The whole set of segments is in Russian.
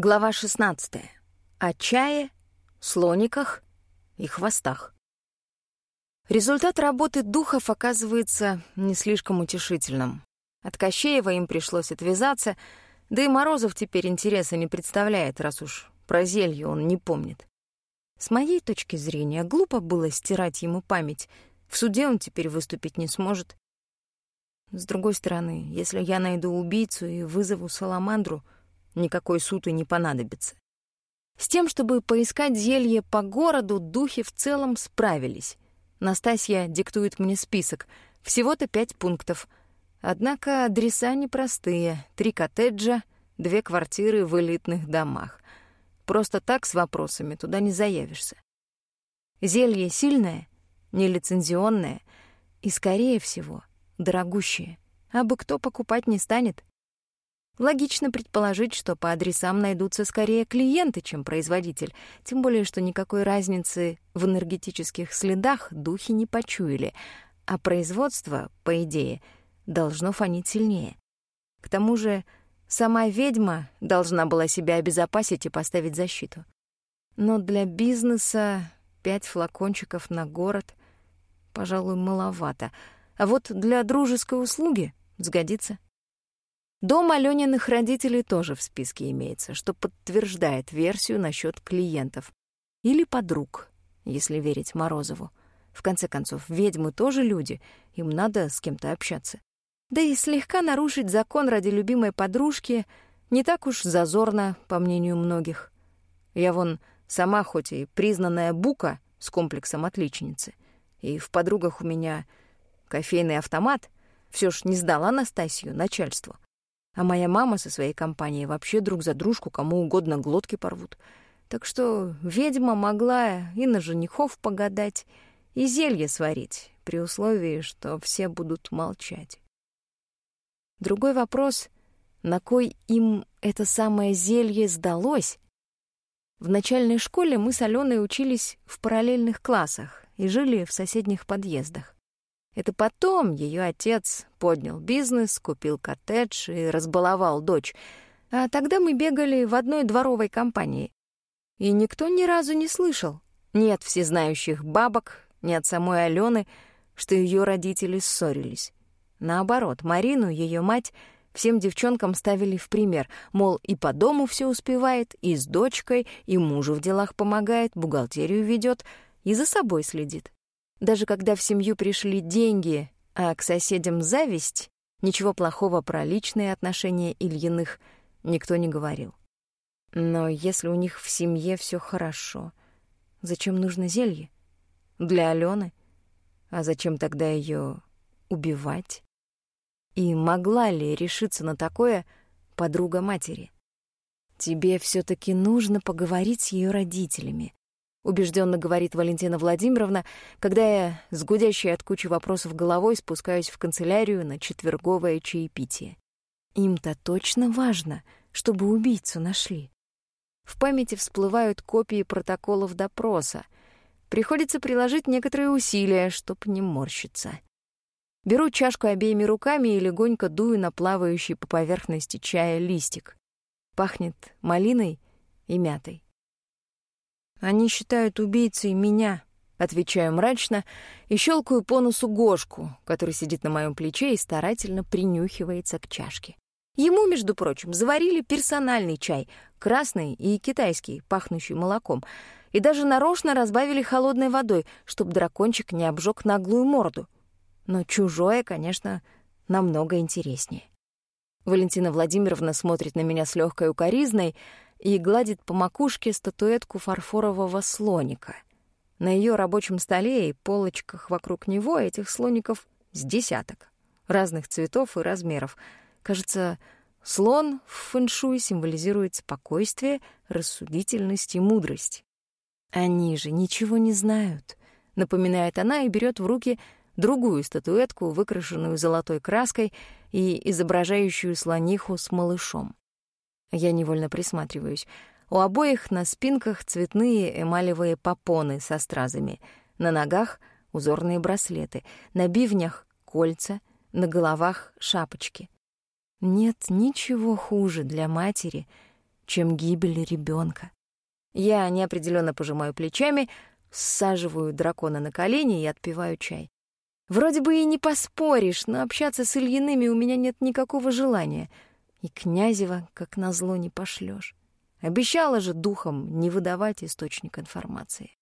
Глава 16. О чае, слониках и хвостах. Результат работы духов оказывается не слишком утешительным. От Кощеева им пришлось отвязаться, да и Морозов теперь интереса не представляет, раз уж про зелье он не помнит. С моей точки зрения, глупо было стирать ему память. В суде он теперь выступить не сможет. С другой стороны, если я найду убийцу и вызову Саламандру — никакой суд и не понадобится. С тем, чтобы поискать зелье по городу, духи в целом справились. Настасья диктует мне список, всего-то пять пунктов. Однако адреса непростые. Три коттеджа, две квартиры в элитных домах. Просто так с вопросами туда не заявишься. Зелье сильное, нелицензионное и, скорее всего, дорогущее. А бы кто покупать не станет. Логично предположить, что по адресам найдутся скорее клиенты, чем производитель, тем более что никакой разницы в энергетических следах духи не почуяли, а производство, по идее, должно фонить сильнее. К тому же сама ведьма должна была себя обезопасить и поставить защиту. Но для бизнеса пять флакончиков на город, пожалуй, маловато, а вот для дружеской услуги сгодится. Дом Алёниных родителей тоже в списке имеется, что подтверждает версию насчет клиентов. Или подруг, если верить Морозову. В конце концов, ведьмы тоже люди, им надо с кем-то общаться. Да и слегка нарушить закон ради любимой подружки не так уж зазорно, по мнению многих. Я вон сама хоть и признанная бука с комплексом отличницы, и в подругах у меня кофейный автомат, все ж не сдала Настасью начальству. А моя мама со своей компанией вообще друг за дружку кому угодно глотки порвут. Так что ведьма могла и на женихов погадать, и зелье сварить, при условии, что все будут молчать. Другой вопрос — на кой им это самое зелье сдалось? В начальной школе мы с Аленой учились в параллельных классах и жили в соседних подъездах. Это потом ее отец поднял бизнес, купил коттедж и разбаловал дочь. А тогда мы бегали в одной дворовой компании. И никто ни разу не слышал ни от всезнающих бабок, ни от самой Алены, что ее родители ссорились. Наоборот, Марину, ее мать, всем девчонкам ставили в пример, мол, и по дому все успевает, и с дочкой, и мужу в делах помогает, бухгалтерию ведет, и за собой следит. Даже когда в семью пришли деньги, а к соседям зависть, ничего плохого про личные отношения Ильиных никто не говорил. Но если у них в семье все хорошо, зачем нужно зелье? Для Алены? А зачем тогда ее убивать? И могла ли решиться на такое подруга матери? Тебе все таки нужно поговорить с ее родителями, убежденно говорит Валентина Владимировна, когда я с гудящей от кучи вопросов головой спускаюсь в канцелярию на четверговое чаепитие. Им-то точно важно, чтобы убийцу нашли. В памяти всплывают копии протоколов допроса. Приходится приложить некоторые усилия, чтоб не морщиться. Беру чашку обеими руками и легонько дую на плавающий по поверхности чая листик. Пахнет малиной и мятой. Они считают убийцей меня, отвечаю мрачно и щелкаю по носу Гошку, который сидит на моем плече и старательно принюхивается к чашке. Ему, между прочим, заварили персональный чай, красный и китайский, пахнущий молоком, и даже нарочно разбавили холодной водой, чтобы дракончик не обжег наглую морду. Но чужое, конечно, намного интереснее. Валентина Владимировна смотрит на меня с легкой укоризной, и гладит по макушке статуэтку фарфорового слоника. На ее рабочем столе и полочках вокруг него этих слоников с десяток, разных цветов и размеров. Кажется, слон в фэншуй символизирует спокойствие, рассудительность и мудрость. «Они же ничего не знают», — напоминает она и берет в руки другую статуэтку, выкрашенную золотой краской и изображающую слониху с малышом. Я невольно присматриваюсь. У обоих на спинках цветные эмалевые попоны со стразами, на ногах — узорные браслеты, на бивнях — кольца, на головах — шапочки. Нет ничего хуже для матери, чем гибель ребенка. Я неопределенно пожимаю плечами, саживаю дракона на колени и отпиваю чай. Вроде бы и не поспоришь, но общаться с Ильиными у меня нет никакого желания. И Князева, как назло, не пошлёшь. Обещала же духом не выдавать источник информации.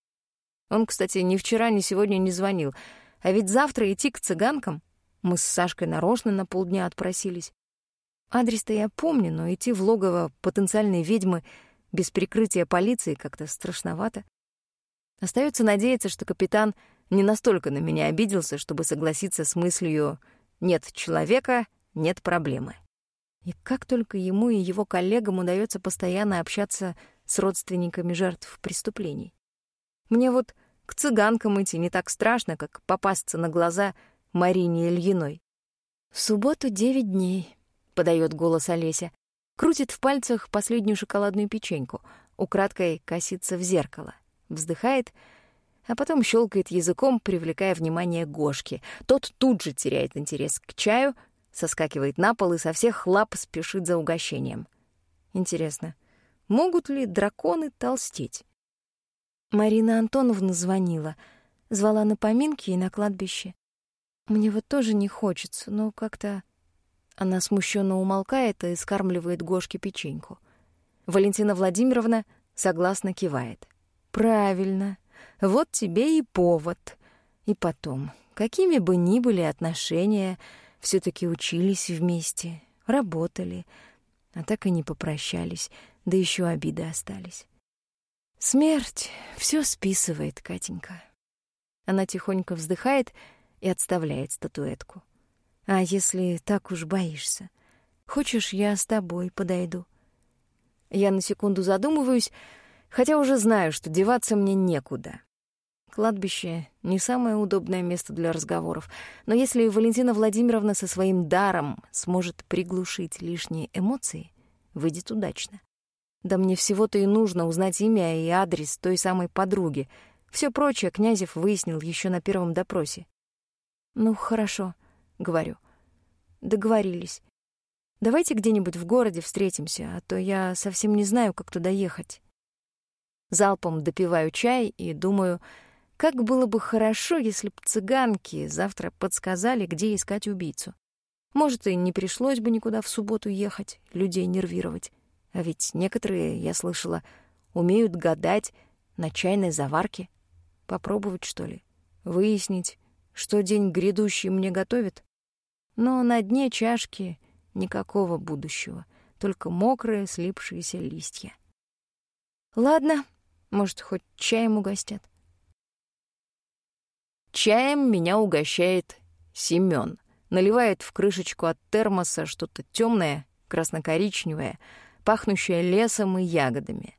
Он, кстати, ни вчера, ни сегодня не звонил. А ведь завтра идти к цыганкам. Мы с Сашкой нарочно на полдня отпросились. Адрес-то я помню, но идти в логово потенциальной ведьмы без прикрытия полиции как-то страшновато. Остается надеяться, что капитан не настолько на меня обиделся, чтобы согласиться с мыслью «нет человека, нет проблемы». И как только ему и его коллегам удается постоянно общаться с родственниками жертв преступлений. Мне вот к цыганкам идти не так страшно, как попасться на глаза Марине Ильиной. «В субботу девять дней», — подает голос Олеся. Крутит в пальцах последнюю шоколадную печеньку, украдкой косится в зеркало, вздыхает, а потом щелкает языком, привлекая внимание Гошки. Тот тут же теряет интерес к чаю, соскакивает на пол и со всех лап спешит за угощением. Интересно, могут ли драконы толстеть? Марина Антоновна звонила, звала на поминки и на кладбище. Мне вот тоже не хочется, но как-то... Она смущенно умолкает и скармливает Гошке печеньку. Валентина Владимировна согласно кивает. «Правильно. Вот тебе и повод. И потом, какими бы ни были отношения, все таки учились вместе, работали, а так и не попрощались, да еще обиды остались. Смерть все списывает, Катенька. Она тихонько вздыхает и отставляет статуэтку. А если так уж боишься? Хочешь, я с тобой подойду? Я на секунду задумываюсь, хотя уже знаю, что деваться мне некуда. Кладбище — не самое удобное место для разговоров, но если Валентина Владимировна со своим даром сможет приглушить лишние эмоции, выйдет удачно. Да мне всего-то и нужно узнать имя и адрес той самой подруги. Все прочее Князев выяснил еще на первом допросе. «Ну, хорошо», — говорю. «Договорились. Давайте где-нибудь в городе встретимся, а то я совсем не знаю, как туда ехать». Залпом допиваю чай и думаю, как было бы хорошо, если б цыганки завтра подсказали, где искать убийцу. Может, и не пришлось бы никуда в субботу ехать, людей нервировать. А ведь некоторые, я слышала, умеют гадать на чайной заварке. Попробовать, что ли? Выяснить, что день грядущий мне готовит. Но на дне чашки никакого будущего, только мокрые слипшиеся листья. Ладно, может, хоть чаем угостят. Чаем меня угощает Семён. Наливает в крышечку от термоса что-то темное, красно-коричневое, пахнущее лесом и ягодами.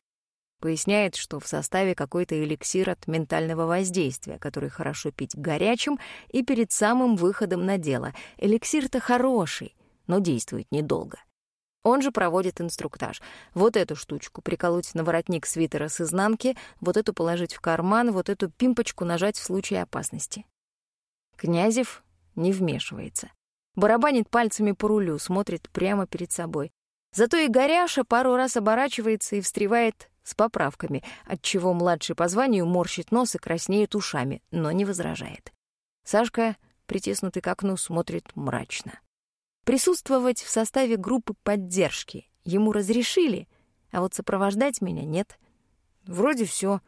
Поясняет, что в составе какой-то эликсир от ментального воздействия, который хорошо пить горячим и перед самым выходом на дело. Эликсир-то хороший, но действует недолго. Он же проводит инструктаж. Вот эту штучку приколоть на воротник свитера с изнанки, вот эту положить в карман, вот эту пимпочку нажать в случае опасности. Князев не вмешивается. Барабанит пальцами по рулю, смотрит прямо перед собой. Зато и Горяша пару раз оборачивается и встревает с поправками, отчего младший по званию морщит нос и краснеет ушами, но не возражает. Сашка, притиснутый к окну, смотрит мрачно. Присутствовать в составе группы поддержки ему разрешили, а вот сопровождать меня нет. Вроде все.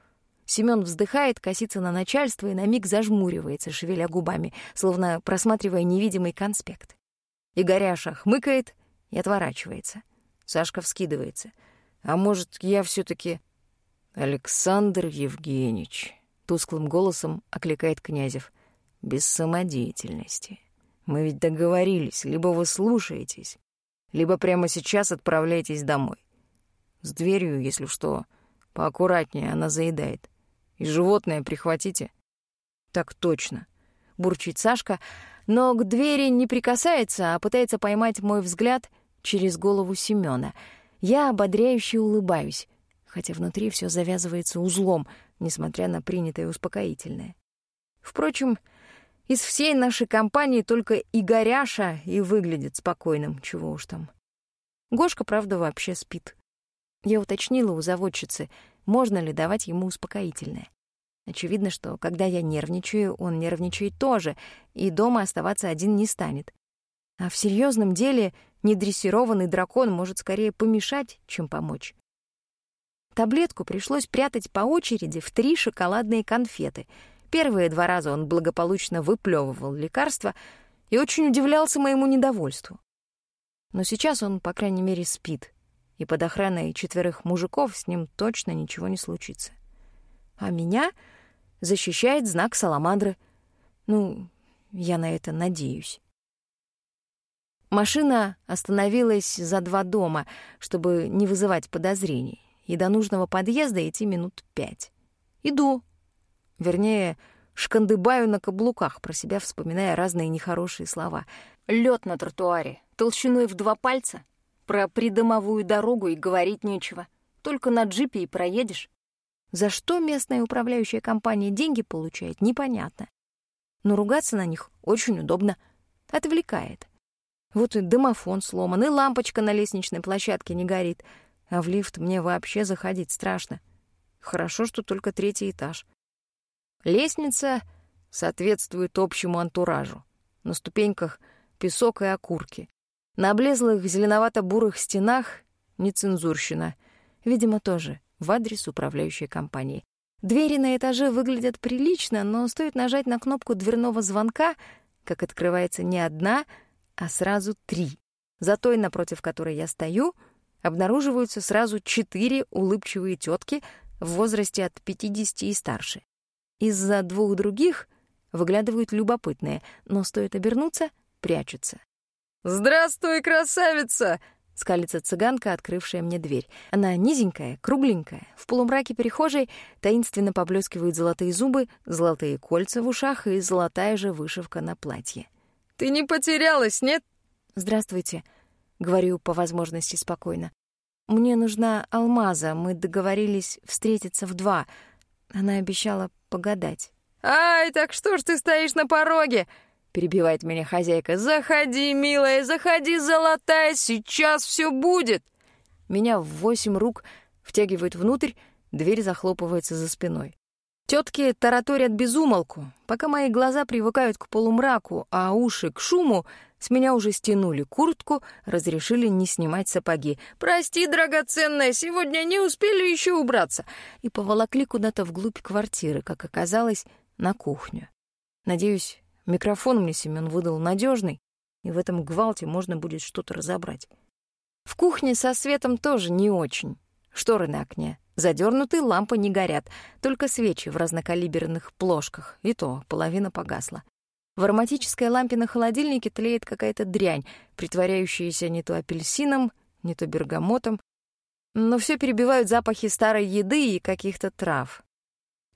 Семён вздыхает, косится на начальство и на миг зажмуривается, шевеля губами, словно просматривая невидимый конспект. Игоряша хмыкает и отворачивается. Сашка вскидывается — а может, я все таки Александр Евгеньевич, тусклым голосом окликает Князев. Без самодеятельности. Мы ведь договорились, либо вы слушаетесь, либо прямо сейчас отправляйтесь домой. С дверью, если что, поаккуратнее, она заедает. И животное прихватите. Так точно. Бурчит Сашка, но к двери не прикасается, а пытается поймать мой взгляд через голову Семёна — я ободряюще улыбаюсь, хотя внутри все завязывается узлом, несмотря на принятое успокоительное. Впрочем, из всей нашей компании только Игоряша и выглядит спокойным, чего уж там. Гошка, правда, вообще спит. Я уточнила у заводчицы, можно ли давать ему успокоительное. Очевидно, что когда я нервничаю, он нервничает тоже, и дома оставаться один не станет. А в серьезном деле недрессированный дракон может скорее помешать, чем помочь. Таблетку пришлось прятать по очереди в три шоколадные конфеты. Первые два раза он благополучно выплевывал лекарство и очень удивлялся моему недовольству. Но сейчас он, по крайней мере, спит, и под охраной четверых мужиков с ним точно ничего не случится. А меня защищает знак саламандры. Ну, я на это надеюсь. Машина остановилась за два дома, чтобы не вызывать подозрений, и до нужного подъезда идти минут пять. Иду. Вернее, шкандыбаю на каблуках, про себя вспоминая разные нехорошие слова. Лед на тротуаре, толщиной в два пальца. Про придомовую дорогу и говорить нечего. Только на джипе и проедешь. За что местная управляющая компания деньги получает, непонятно. Но ругаться на них очень удобно. Отвлекает. Вот и домофон сломан, и лампочка на лестничной площадке не горит. А в лифт мне вообще заходить страшно. Хорошо, что только третий этаж. Лестница соответствует общему антуражу. На ступеньках песок и окурки. На облезлых зеленовато-бурых стенах нецензурщина. Видимо, тоже в адрес управляющей компании. Двери на этаже выглядят прилично, но стоит нажать на кнопку дверного звонка, как открывается не одна, а сразу три. За той, напротив которой я стою, обнаруживаются сразу четыре улыбчивые тетки в возрасте от 50 и старше. Из-за двух других выглядывают любопытные, но стоит обернуться — прячутся. «Здравствуй, красавица!» скалится цыганка, открывшая мне дверь. Она низенькая, кругленькая. В полумраке перехожей таинственно поблескивают золотые зубы, золотые кольца в ушах и золотая же вышивка на платье. «Ты не потерялась, нет?» «Здравствуйте», — говорю по возможности спокойно. «Мне нужна алмаза, мы договорились встретиться в два. Она обещала погадать». «Ай, так что ж ты стоишь на пороге?» — перебивает меня хозяйка. «Заходи, милая, заходи, золотая, сейчас все будет!» Меня в восемь рук втягивают внутрь, дверь захлопывается за спиной. Тетки тараторят безумолку, пока мои глаза привыкают к полумраку, а уши к шуму, с меня уже стянули куртку, разрешили не снимать сапоги. «Прости, драгоценная, сегодня не успели еще убраться!» И поволокли куда-то вглубь квартиры, как оказалось, на кухню. Надеюсь, Микрофон мне Семен выдал надежный, и в этом гвалте можно будет что-то разобрать. В кухне со светом тоже не очень. Шторы на окне задернуты, лампы не горят, только свечи в разнокалиберных плошках, и то половина погасла. В ароматической лампе на холодильнике тлеет какая-то дрянь, притворяющаяся не то апельсином, не то бергамотом, но все перебивают запахи старой еды и каких-то трав.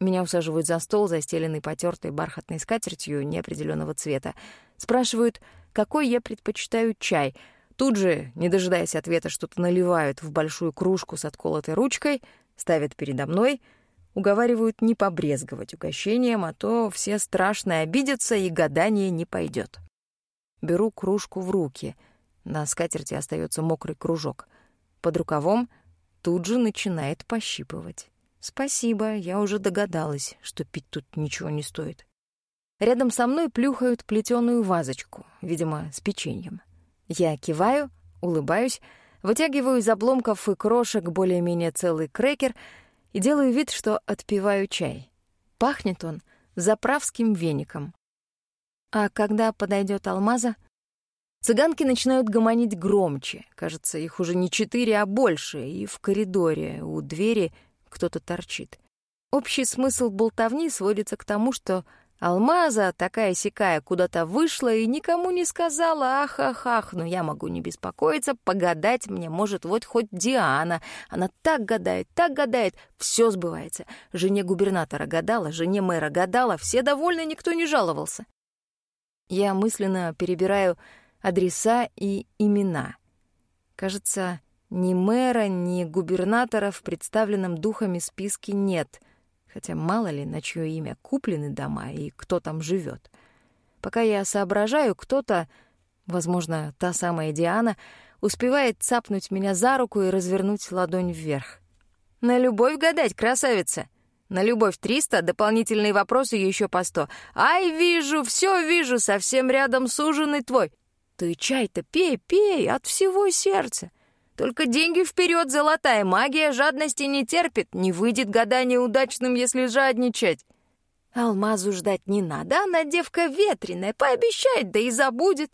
Меня усаживают за стол, застеленный потертой бархатной скатертью неопределенного цвета. Спрашивают, какой я предпочитаю чай. Тут же, не дожидаясь ответа, что-то наливают в большую кружку с отколотой ручкой, ставят передо мной, уговаривают не побрезговать угощением, а то все страшно обидятся и гадание не пойдет. Беру кружку в руки. На скатерти остается мокрый кружок. Под рукавом тут же начинает пощипывать. Спасибо, я уже догадалась, что пить тут ничего не стоит. Рядом со мной плюхают плетеную вазочку, видимо, с печеньем. Я киваю, улыбаюсь, вытягиваю из обломков и крошек более-менее целый крекер и делаю вид, что отпиваю чай. Пахнет он заправским веником. А когда подойдет алмаза, цыганки начинают гомонить громче. Кажется, их уже не четыре, а больше, и в коридоре у двери кто-то торчит. Общий смысл болтовни сводится к тому, что Алмаза, такая-сякая, куда-то вышла и никому не сказала «ах-ах-ах», но я могу не беспокоиться, погадать мне может вот хоть Диана. Она так гадает, так гадает, все сбывается. Жене губернатора гадала, жене мэра гадала, все довольны, никто не жаловался. Я мысленно перебираю адреса и имена. Кажется, ни мэра, ни губернатора в представленном духами списке нет, хотя мало ли, на чье имя куплены дома и кто там живет. Пока я соображаю, кто-то, возможно, та самая Диана, успевает цапнуть меня за руку и развернуть ладонь вверх. «На любовь гадать, красавица! На любовь 300, дополнительные вопросы еще по 100. Ай, вижу, все вижу, совсем рядом с твой. Ты чай-то пей, пей, от всего сердца. Только деньги вперед, золотая магия жадности не терпит, не выйдет гадание удачным, если жадничать. Алмазу ждать не надо, она девка ветреная, пообещает, да и забудет.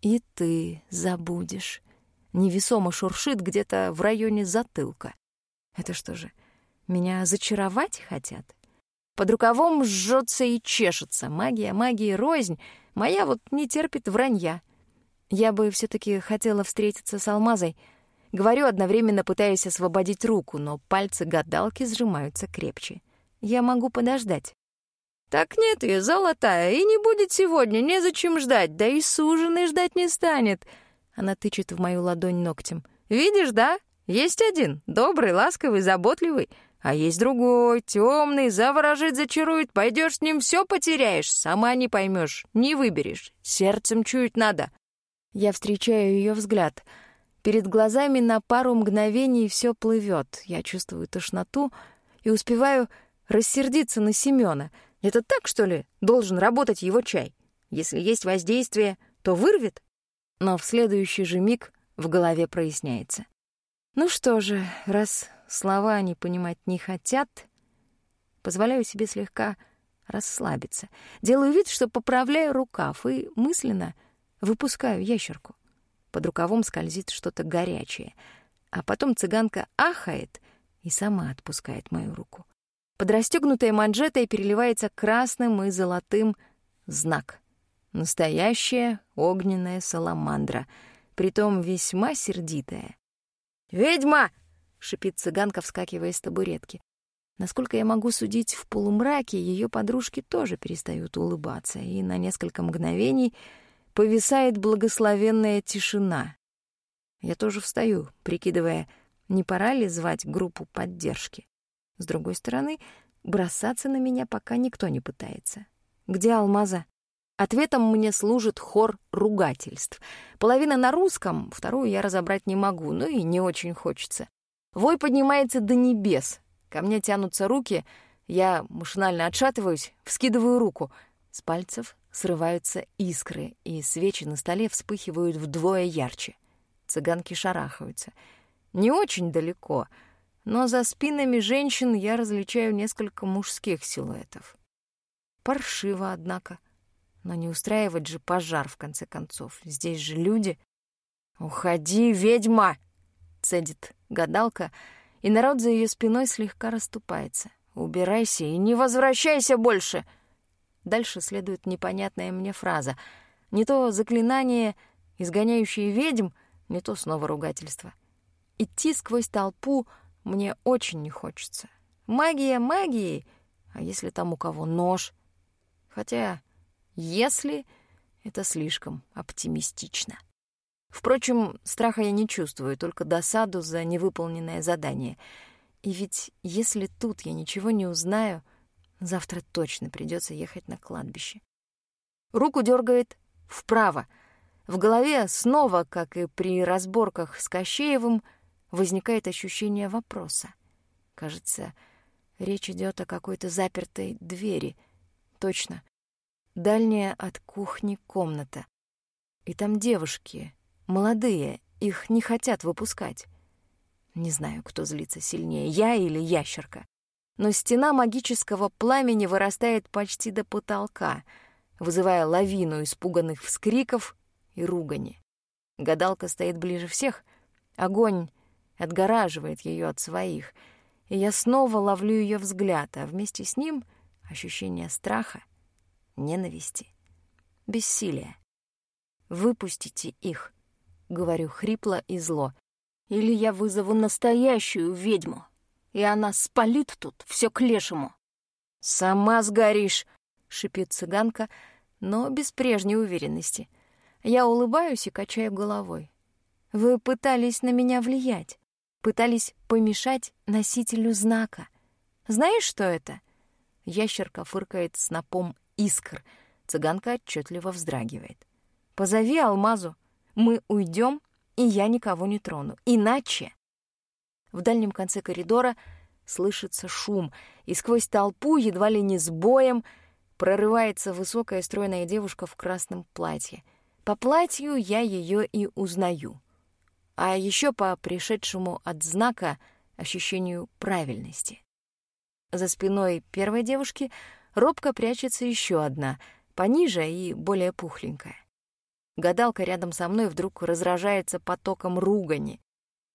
И ты забудешь. Невесомо шуршит где-то в районе затылка. Это что же, меня зачаровать хотят? Под рукавом жжется и чешется. Магия, магия, рознь. Моя вот не терпит вранья. Я бы все таки хотела встретиться с Алмазой. Говорю, одновременно пытаясь освободить руку, но пальцы гадалки сжимаются крепче. Я могу подождать. Так нет ее, золотая, и не будет сегодня, незачем ждать, да и суженый ждать не станет. Она тычет в мою ладонь ногтем. Видишь, да? Есть один, добрый, ласковый, заботливый, а есть другой, темный, заворожит, зачарует, пойдешь с ним все потеряешь, сама не поймешь, не выберешь, сердцем чуять надо. Я встречаю ее взгляд. Перед глазами на пару мгновений все плывет. Я чувствую тошноту и успеваю рассердиться на Семена. Это так, что ли, должен работать его чай? Если есть воздействие, то вырвет? Но в следующий же миг в голове проясняется. Ну что же, раз слова они понимать не хотят, позволяю себе слегка расслабиться. Делаю вид, что поправляю рукав и мысленно — Выпускаю ящерку. Под рукавом скользит что-то горячее. А потом цыганка ахает и сама отпускает мою руку. Под расстегнутой манжетой переливается красным и золотым знак. Настоящая огненная саламандра, притом весьма сердитая. «Ведьма!» — шипит цыганка, вскакивая с табуретки. Насколько я могу судить, в полумраке ее подружки тоже перестают улыбаться, и на несколько мгновений — повисает благословенная тишина. Я тоже встаю, прикидывая, не пора ли звать группу поддержки. С другой стороны, бросаться на меня пока никто не пытается. Где Алмаза? Ответом мне служит хор ругательств. Половина на русском, вторую я разобрать не могу, ну и не очень хочется. Вой поднимается до небес. Ко мне тянутся руки, я машинально отшатываюсь, вскидываю руку. С пальцев срываются искры, и свечи на столе вспыхивают вдвое ярче. Цыганки шарахаются. Не очень далеко, но за спинами женщин я различаю несколько мужских силуэтов. Паршиво, однако. Но не устраивать же пожар, в конце концов. Здесь же люди. «Уходи, ведьма!» — цедит гадалка, и народ за ее спиной слегка расступается. «Убирайся и не возвращайся больше!» Дальше следует непонятная мне фраза. Не то заклинание, изгоняющее ведьм, не то снова ругательство. Идти сквозь толпу мне очень не хочется. Магия магией, а если там у кого нож? Хотя, если — это слишком оптимистично. Впрочем, страха я не чувствую, только досаду за невыполненное задание. И ведь если тут я ничего не узнаю — Завтра точно придется ехать на кладбище. Руку дергает вправо. В голове снова, как и при разборках с Кощеевым, возникает ощущение вопроса. Кажется, речь идет о какой-то запертой двери. Точно. Дальняя от кухни комната. И там девушки, молодые, их не хотят выпускать. Не знаю, кто злится сильнее, я или ящерка но стена магического пламени вырастает почти до потолка, вызывая лавину испуганных вскриков и ругани. Гадалка стоит ближе всех, огонь отгораживает ее от своих, и я снова ловлю ее взгляд, а вместе с ним ощущение страха, ненависти, бессилия. «Выпустите их», — говорю хрипло и зло, — «или я вызову настоящую ведьму» и она спалит тут все к лешему. «Сама сгоришь!» — шипит цыганка, но без прежней уверенности. Я улыбаюсь и качаю головой. «Вы пытались на меня влиять, пытались помешать носителю знака. Знаешь, что это?» Ящерка фыркает снопом искр. Цыганка отчетливо вздрагивает. «Позови Алмазу. Мы уйдем, и я никого не трону. Иначе... В дальнем конце коридора слышится шум, и сквозь толпу едва ли не с боем прорывается высокая стройная девушка в красном платье. По платью я ее и узнаю. А еще по пришедшему от знака ощущению правильности. За спиной первой девушки робко прячется еще одна, пониже и более пухленькая. Гадалка рядом со мной вдруг разражается потоком ругани.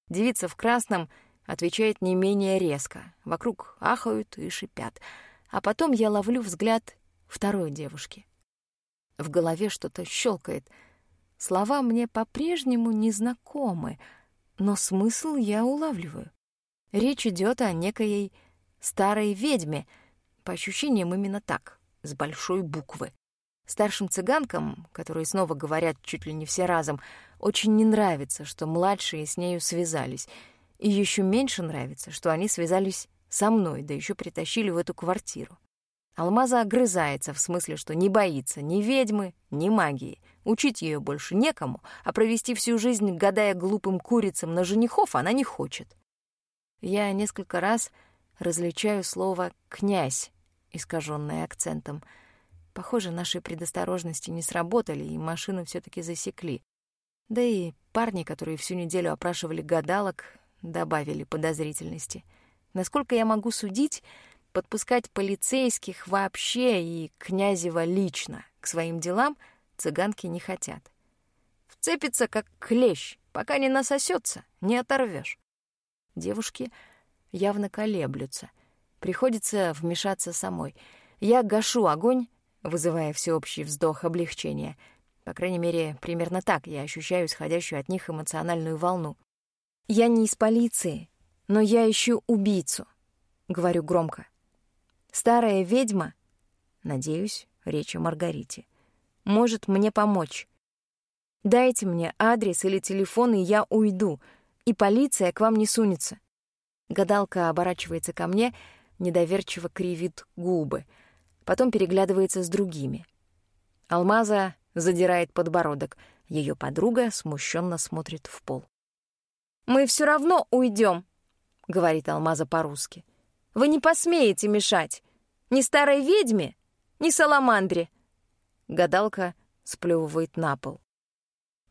Девица в красном отвечает не менее резко. Вокруг ахают и шипят. А потом я ловлю взгляд второй девушки. В голове что-то щелкает. Слова мне по-прежнему незнакомы, но смысл я улавливаю. Речь идет о некоей старой ведьме, по ощущениям именно так, с большой буквы. Старшим цыганкам, которые снова говорят чуть ли не все разом, очень не нравится, что младшие с нею связались. И еще меньше нравится, что они связались со мной, да еще притащили в эту квартиру. Алмаза огрызается в смысле, что не боится ни ведьмы, ни магии. Учить ее больше некому, а провести всю жизнь, гадая глупым курицам на женихов, она не хочет. Я несколько раз различаю слово «князь», искаженное акцентом — Похоже, наши предосторожности не сработали, и машину все таки засекли. Да и парни, которые всю неделю опрашивали гадалок, добавили подозрительности. Насколько я могу судить, подпускать полицейских вообще и Князева лично к своим делам цыганки не хотят. Вцепится, как клещ, пока не насосется, не оторвешь. Девушки явно колеблются. Приходится вмешаться самой. Я гашу огонь, вызывая всеобщий вздох облегчения. По крайней мере, примерно так я ощущаю исходящую от них эмоциональную волну. «Я не из полиции, но я ищу убийцу», — говорю громко. «Старая ведьма, надеюсь, речь о Маргарите, может мне помочь. Дайте мне адрес или телефон, и я уйду, и полиция к вам не сунется». Гадалка оборачивается ко мне, недоверчиво кривит губы — потом переглядывается с другими. Алмаза задирает подбородок, ее подруга смущенно смотрит в пол. «Мы все равно уйдем», — говорит Алмаза по-русски. «Вы не посмеете мешать. Ни старой ведьме, ни саламандре». Гадалка сплевывает на пол.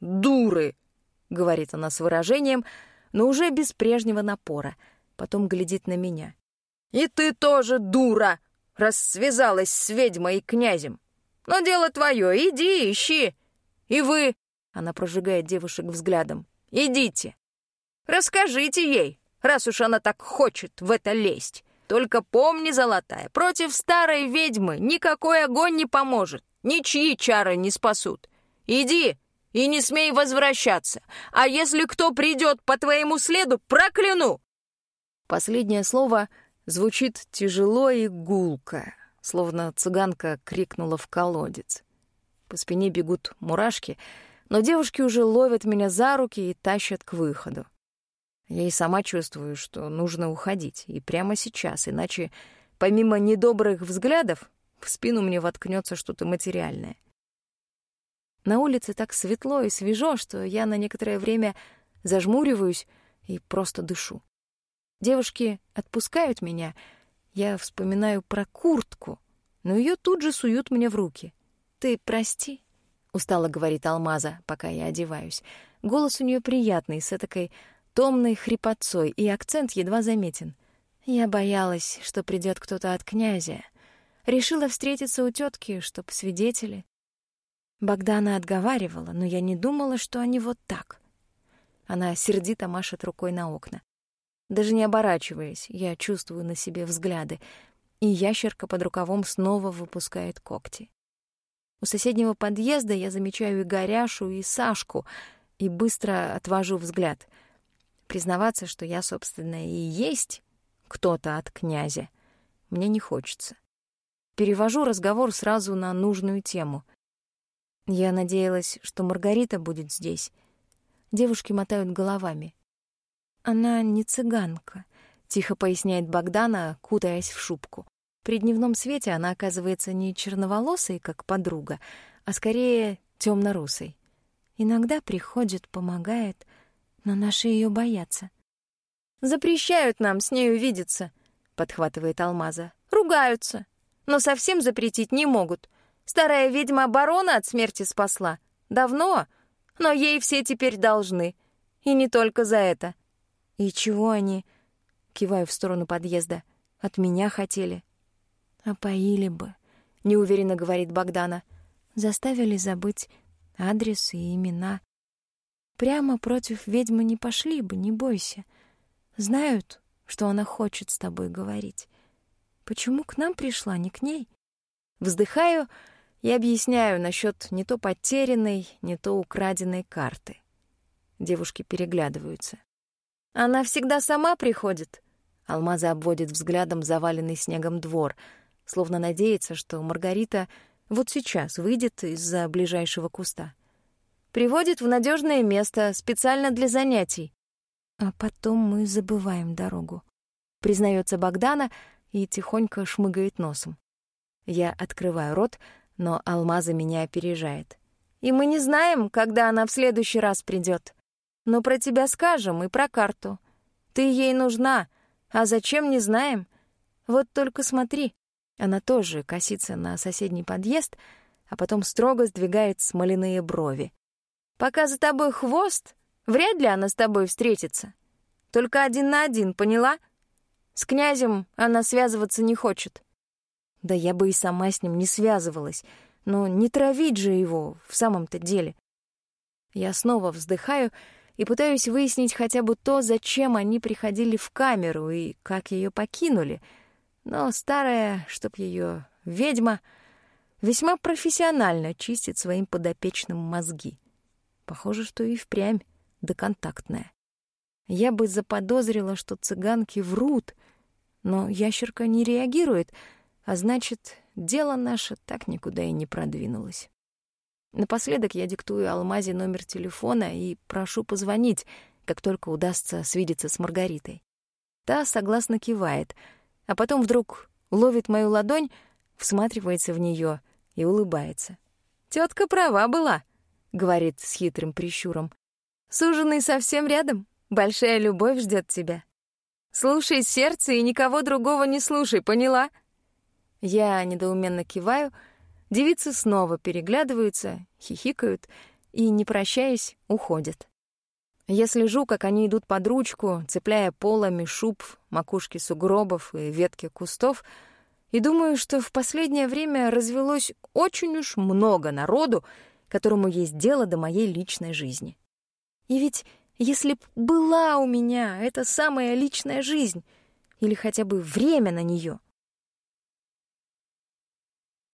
«Дуры!» — говорит она с выражением, но уже без прежнего напора. Потом глядит на меня. «И ты тоже дура!» раз связалась с ведьмой и князем. Но дело твое, иди, ищи. И вы, — она прожигает девушек взглядом, — идите. Расскажите ей, раз уж она так хочет в это лезть. Только помни, золотая, против старой ведьмы никакой огонь не поможет, ничьи чары не спасут. Иди и не смей возвращаться, а если кто придет по твоему следу, прокляну!» Последнее слово звучит тяжело и гулко, словно цыганка крикнула в колодец. По спине бегут мурашки, но девушки уже ловят меня за руки и тащат к выходу. Я и сама чувствую, что нужно уходить, и прямо сейчас, иначе помимо недобрых взглядов в спину мне воткнется что-то материальное. На улице так светло и свежо, что я на некоторое время зажмуриваюсь и просто дышу. Девушки отпускают меня. Я вспоминаю про куртку, но ее тут же суют мне в руки. «Ты прости», — устало говорит Алмаза, пока я одеваюсь. Голос у нее приятный, с этакой томной хрипотцой, и акцент едва заметен. Я боялась, что придет кто-то от князя. Решила встретиться у тетки, чтоб свидетели. Богдана отговаривала, но я не думала, что они вот так. Она сердито машет рукой на окна. Даже не оборачиваясь, я чувствую на себе взгляды, и ящерка под рукавом снова выпускает когти. У соседнего подъезда я замечаю и Горяшу, и Сашку, и быстро отвожу взгляд. Признаваться, что я, собственно, и есть кто-то от князя, мне не хочется. Перевожу разговор сразу на нужную тему. Я надеялась, что Маргарита будет здесь. Девушки мотают головами. «Она не цыганка», — тихо поясняет Богдана, кутаясь в шубку. При дневном свете она оказывается не черноволосой, как подруга, а скорее темно-русой. Иногда приходит, помогает, но наши ее боятся. «Запрещают нам с нею видеться», — подхватывает Алмаза. «Ругаются, но совсем запретить не могут. Старая ведьма барона от смерти спасла. Давно, но ей все теперь должны. И не только за это». «И чего они?» — киваю в сторону подъезда. «От меня хотели». «Опоили бы», — неуверенно говорит Богдана. «Заставили забыть адрес и имена. Прямо против ведьмы не пошли бы, не бойся. Знают, что она хочет с тобой говорить. Почему к нам пришла, не к ней?» Вздыхаю и объясняю насчет не то потерянной, не то украденной карты. Девушки переглядываются. «Она всегда сама приходит?» Алмаза обводит взглядом заваленный снегом двор — словно надеется, что Маргарита вот сейчас выйдет из-за ближайшего куста. Приводит в надежное место специально для занятий. А потом мы забываем дорогу. Признается Богдана и тихонько шмыгает носом. Я открываю рот, но Алмаза меня опережает. И мы не знаем, когда она в следующий раз придет. Но про тебя скажем и про карту. Ты ей нужна, а зачем, не знаем. Вот только смотри, она тоже косится на соседний подъезд, а потом строго сдвигает смоляные брови. «Пока за тобой хвост, вряд ли она с тобой встретится. Только один на один, поняла? С князем она связываться не хочет». Да я бы и сама с ним не связывалась, но не травить же его в самом-то деле. Я снова вздыхаю и пытаюсь выяснить хотя бы то, зачем они приходили в камеру и как ее покинули — но старая, чтоб ее ведьма, весьма профессионально чистит своим подопечным мозги. Похоже, что и впрямь доконтактная. Я бы заподозрила, что цыганки врут, но ящерка не реагирует, а значит, дело наше так никуда и не продвинулось. Напоследок я диктую Алмазе номер телефона и прошу позвонить, как только удастся свидеться с Маргаритой. Та согласно кивает — а потом вдруг ловит мою ладонь, всматривается в нее и улыбается. Тетка права была», — говорит с хитрым прищуром. «Суженый совсем рядом, большая любовь ждет тебя. Слушай сердце и никого другого не слушай, поняла?» Я недоуменно киваю, девицы снова переглядываются, хихикают и, не прощаясь, уходят. Я слежу, как они идут под ручку, цепляя полами шуб, макушки сугробов и ветки кустов, и думаю, что в последнее время развелось очень уж много народу, которому есть дело до моей личной жизни. И ведь если б была у меня эта самая личная жизнь, или хотя бы время на нее —